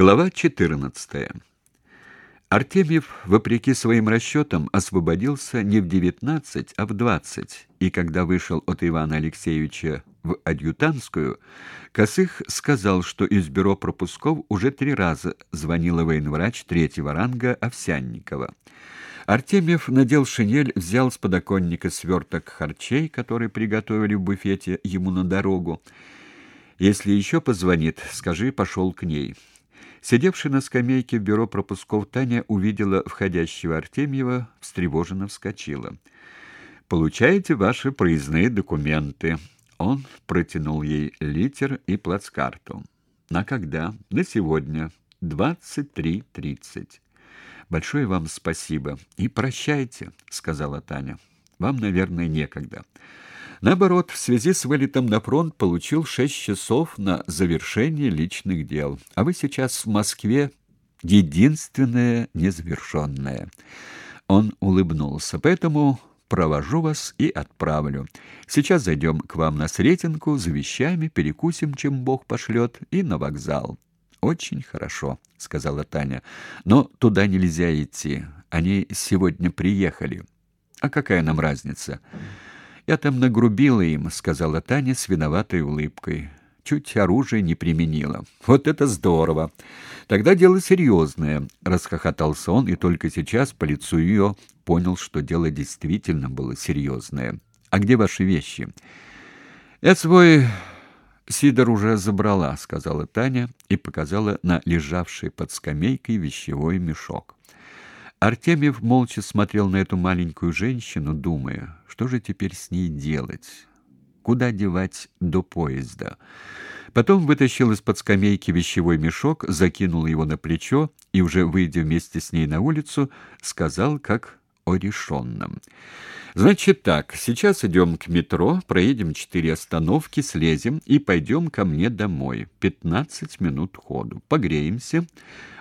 Глава 14. Артемьев, вопреки своим расчетам, освободился не в 19, а в 20, и когда вышел от Ивана Алексеевича в адъютантскую, Косых сказал, что из бюро пропусков уже три раза звонила военврач третьего ранга Овсянникова. Артемьев надел шинель, взял с подоконника сверток харчей, который приготовили в буфете ему на дорогу. Если еще позвонит, скажи, пошел к ней. Сидевшая на скамейке в бюро пропусков Таня увидела входящего Артемьева, встревоженно вскочила. «Получаете ваши проездные документы». Он протянул ей литер и плацкарту. «На когда?» «На сегодня. 23.30». «Большое вам спасибо. И прощайте», — сказала Таня. «Вам, наверное, некогда». Наоборот, в связи с вылетом на фронт получил шесть часов на завершение личных дел. А вы сейчас в Москве единственное незавершенное. Он улыбнулся. Поэтому провожу вас и отправлю. Сейчас зайдем к вам на Сретенку за вещами, перекусим, чем Бог пошлет, и на вокзал. Очень хорошо, сказала Таня. Но туда нельзя идти. Они сегодня приехали. А какая нам разница? Я там нагрубила им, сказала Таня с виноватой улыбкой. Чуть оружие не применила. Вот это здорово. Тогда дело серьезное», — расхохотался он, и только сейчас по лицу ее понял, что дело действительно было серьезное. А где ваши вещи? Я свой Сидор уже забрала, сказала Таня и показала на лежавший под скамейкой вещевой мешок. Артемьев молча смотрел на эту маленькую женщину, думая, что же теперь с ней делать, куда девать до поезда. Потом вытащил из-под скамейки вещевой мешок, закинул его на плечо и, уже выйдя вместе с ней на улицу, сказал, как о решенном. «Значит так, сейчас идем к метро, проедем четыре остановки, слезем и пойдем ко мне домой. Пятнадцать минут ходу. Погреемся»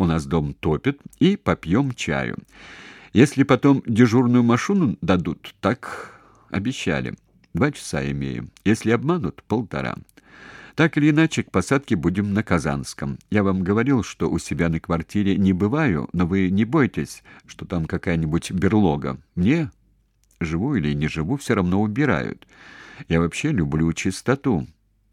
у нас дом топит, и попьем чаю. Если потом дежурную машину дадут, так обещали. Два часа имею. Если обманут, полтора. Так или иначе, к посадке будем на Казанском. Я вам говорил, что у себя на квартире не бываю, но вы не бойтесь, что там какая-нибудь берлога. Мне, живу или не живу, все равно убирают. Я вообще люблю чистоту.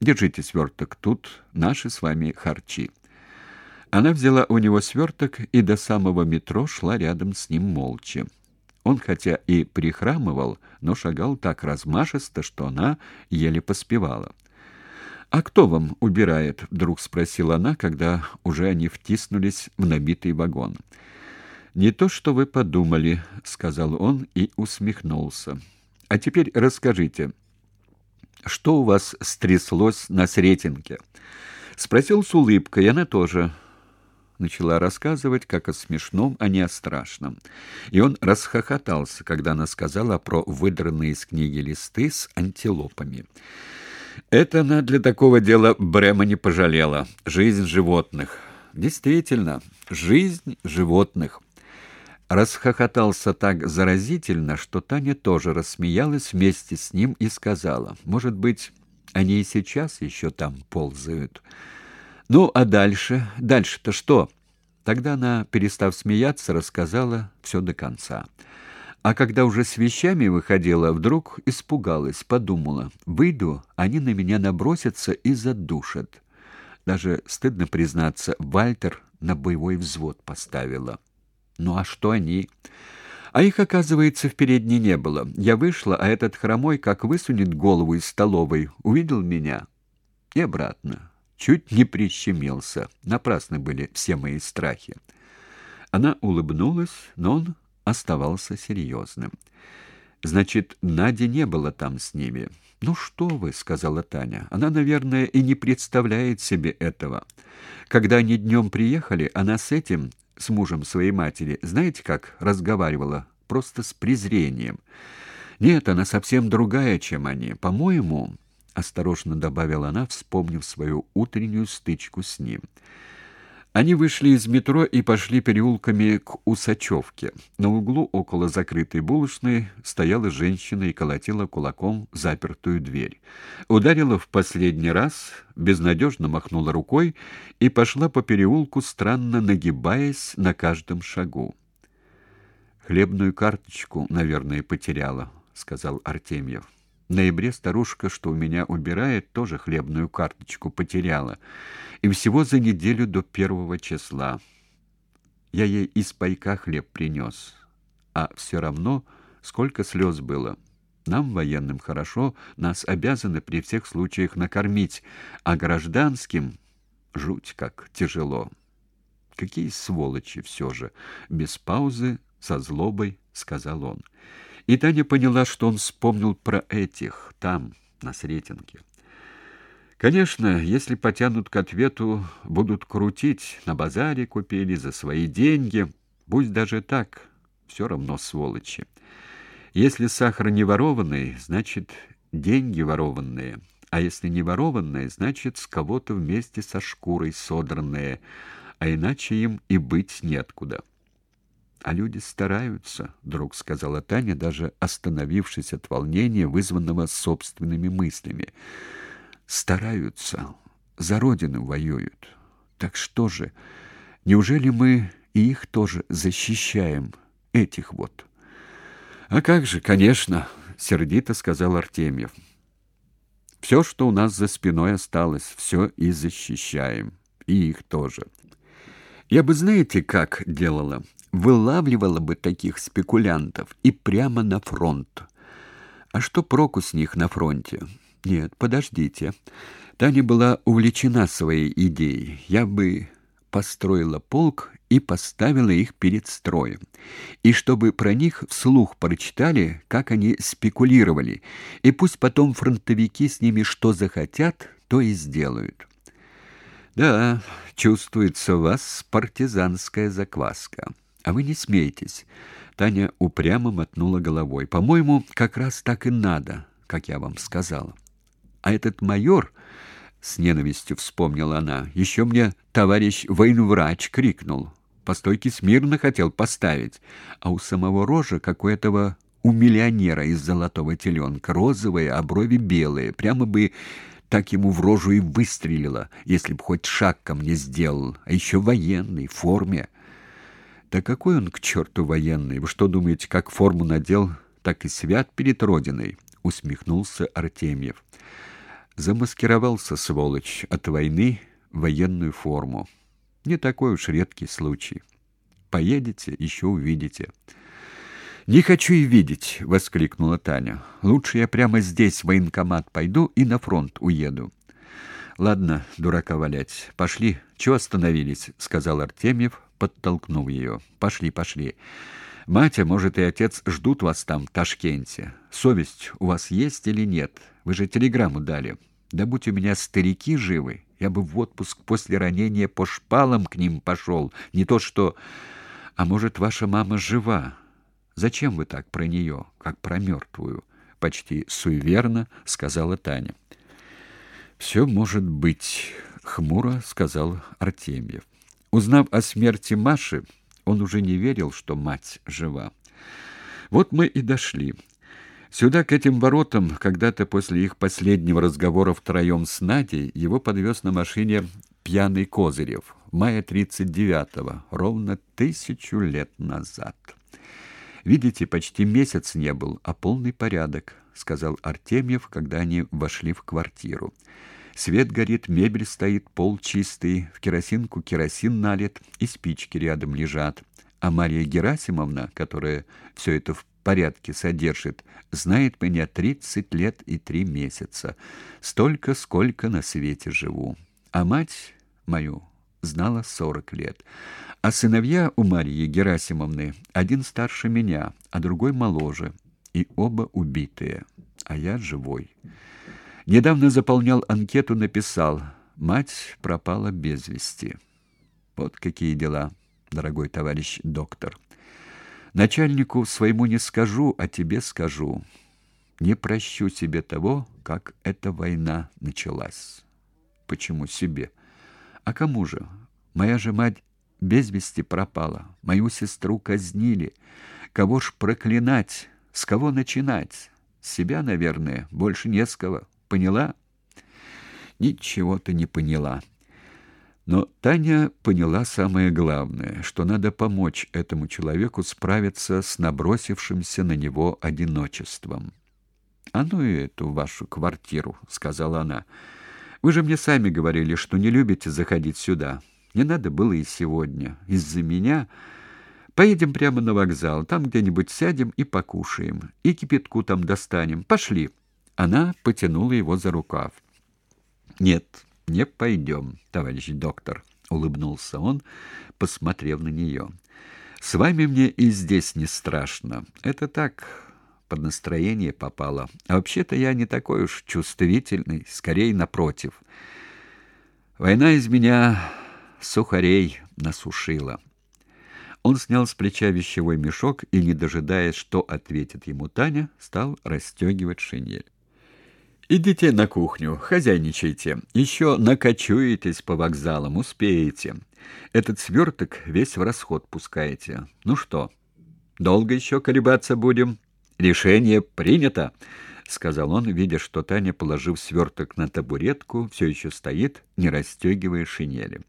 Держите сверток тут, наши с вами харчи. Она взяла у него сверток и до самого метро шла рядом с ним молча. Он хотя и прихрамывал, но шагал так размашисто, что она еле поспевала. «А кто вам убирает?» — вдруг спросила она, когда уже они втиснулись в набитый вагон. «Не то, что вы подумали», — сказал он и усмехнулся. «А теперь расскажите, что у вас стряслось на Сретенке?» Спросил с улыбкой, и она тоже начала рассказывать как о смешном, а не о страшном. И он расхохотался, когда она сказала про выдранные из книги листы с антилопами. Это она для такого дела Брема не пожалела. Жизнь животных. Действительно, жизнь животных. Расхохотался так заразительно, что Таня тоже рассмеялась вместе с ним и сказала, «Может быть, они и сейчас еще там ползают». Ну, а дальше? Дальше-то что? Тогда она, перестав смеяться, рассказала все до конца. А когда уже с вещами выходила, вдруг испугалась, подумала: выйду, они на меня набросятся и задушат. Даже стыдно признаться, Вальтер на боевой взвод поставила. Ну а что они? А их, оказывается, в передней не было. Я вышла, а этот хромой как высунет голову из столовой, увидел меня и обратно чуть не прищемился. Напрасны были все мои страхи. Она улыбнулась, но он оставался серьезным. Значит, Нади не было там с ними. Ну что вы, сказала Таня. Она, наверное, и не представляет себе этого. Когда они днем приехали, она с этим, с мужем своей матери, знаете, как разговаривала, просто с презрением. Нет, она совсем другая, чем они. По-моему, осторожно добавила она, вспомнив свою утреннюю стычку с ним. Они вышли из метро и пошли переулками к Усачевке. На углу около закрытой булочной стояла женщина и колотила кулаком запертую дверь. Ударила в последний раз, безнадежно махнула рукой и пошла по переулку, странно нагибаясь на каждом шагу. «Хлебную карточку, наверное, потеряла», — сказал Артемьев. В ноябре старушка, что у меня убирает, тоже хлебную карточку потеряла. И всего за неделю до первого числа. Я ей из пайка хлеб принес. А все равно сколько слез было. Нам, военным, хорошо, нас обязаны при всех случаях накормить, а гражданским жуть как тяжело. Какие сволочи все же, без паузы, со злобой, сказал он. И Таня поняла, что он вспомнил про этих там, на Сретенке. Конечно, если потянут к ответу, будут крутить, на базаре купили за свои деньги, пусть даже так, все равно сволочи. Если сахар не ворованный, значит, деньги ворованные, а если не ворованные, значит, с кого-то вместе со шкурой содранные, а иначе им и быть неоткуда. А люди стараются, вдруг сказала Таня, даже остановившись от волнения, вызванного собственными мыслями. Стараются, за родину воюют. Так что же, неужели мы и их тоже защищаем, этих вот? А как же, конечно, сердито сказал Артемьев. Все, что у нас за спиной осталось, все и защищаем, и их тоже. Я бы знаете, как делала? Вылавливала бы таких спекулянтов и прямо на фронт. А что проку с них на фронте? Нет, подождите. Таня была увлечена своей идеей. Я бы построила полк и поставила их перед строем. И чтобы про них вслух прочитали, как они спекулировали, и пусть потом фронтовики с ними что захотят, то и сделают. Да, чувствуется у вас партизанская закваска. А вы не смейтесь. Таня упрямо мотнула головой. По-моему, как раз так и надо, как я вам сказала. А этот майор, с ненавистью вспомнила она, еще мне товарищ военврач крикнул. По стойке смирно хотел поставить, а у самого рожа, как у этого у миллионера из золотого теленка, розовые, а брови белые, прямо бы так ему в рожу и выстрелила, если б хоть шаг ко мне сделал, а еще военный, в форме. Да какой он к черту военный? Вы что думаете, как форму надел, так и свят перед родиной? усмехнулся Артемьев. Замаскировался сволочь от войны в военную форму. Не такой уж редкий случай. Поедете, еще увидите. Не хочу и видеть, воскликнула Таня. Лучше я прямо здесь в военкомат пойду и на фронт уеду. Ладно, дурака валять. Пошли. Чего остановились, сказал Артемьев, подтолкнув ее. Пошли, пошли. Мать, может и отец ждут вас там, в Ташкенте. Совесть у вас есть или нет? Вы же телеграмму дали. Да будь у меня старики живы, я бы в отпуск после ранения по шпалам к ним пошел. Не то что... А может, ваша мама жива? Зачем вы так про нее, как про мертвую? Почти суеверно сказала Таня. «Все может быть, хмуро сказал Артемьев. Узнав о смерти Маши, он уже не верил, что мать жива. Вот мы и дошли. Сюда, к этим воротам, когда-то после их последнего разговора втроем с Надей, его подвез на машине пьяный Козырев в мае 39-го, ровно тысячу лет назад. Видите, почти месяц не был, а полный порядок, сказал Артемьев, когда они вошли в квартиру. Свет горит, мебель стоит, пол чистый, в керосинку керосин налит, и спички рядом лежат. А Мария Герасимовна, которая все это в порядке содержит, знает меня тридцать лет и три месяца. Столько, сколько на свете живу. А мать мою знала сорок лет. А сыновья у Марии Герасимовны один старше меня, а другой моложе, и оба убитые, а я живой. Недавно заполнял анкету, написал: "Мать пропала без вести". Вот какие дела, дорогой товарищ доктор. Начальнику своему не скажу, а тебе скажу. Не прощу себе того, как эта война началась. Почему себе? А кому же? Моя же мать без вести пропала. Мою сестру казнили. Кого ж проклинать? С кого начинать? С себя, наверное, больше не с кого. Поняла? Ничего ты не поняла. Но Таня поняла самое главное, что надо помочь этому человеку справиться с набросившимся на него одиночеством. «А ну и эту вашу квартиру», — сказала она. «Вы же мне сами говорили, что не любите заходить сюда. Не надо было и сегодня. Из-за меня...» Поедем прямо на вокзал, там где-нибудь сядем и покушаем, и кипятку там достанем. Пошли. Она потянула его за рукав. Нет, не пойдем, товарищ доктор, улыбнулся он, посмотрев на нее. С вами мне и здесь не страшно. Это так, под настроение попало. А вообще-то я не такой уж чувствительный, скорее напротив. Война из меня сухарей насушила. Он снял с плеча вещевой мешок и, не дожидаясь, что ответит ему Таня, стал расстегивать шинель. Идите на кухню, хозяйничайте. Еще накачуетесь по вокзалам, успеете. Этот сверток весь в расход пускаете. Ну что, долго еще колебаться будем? Решение принято, сказал он, видя, что Таня, положив сверток на табуретку, все еще стоит, не расстегивая шинели.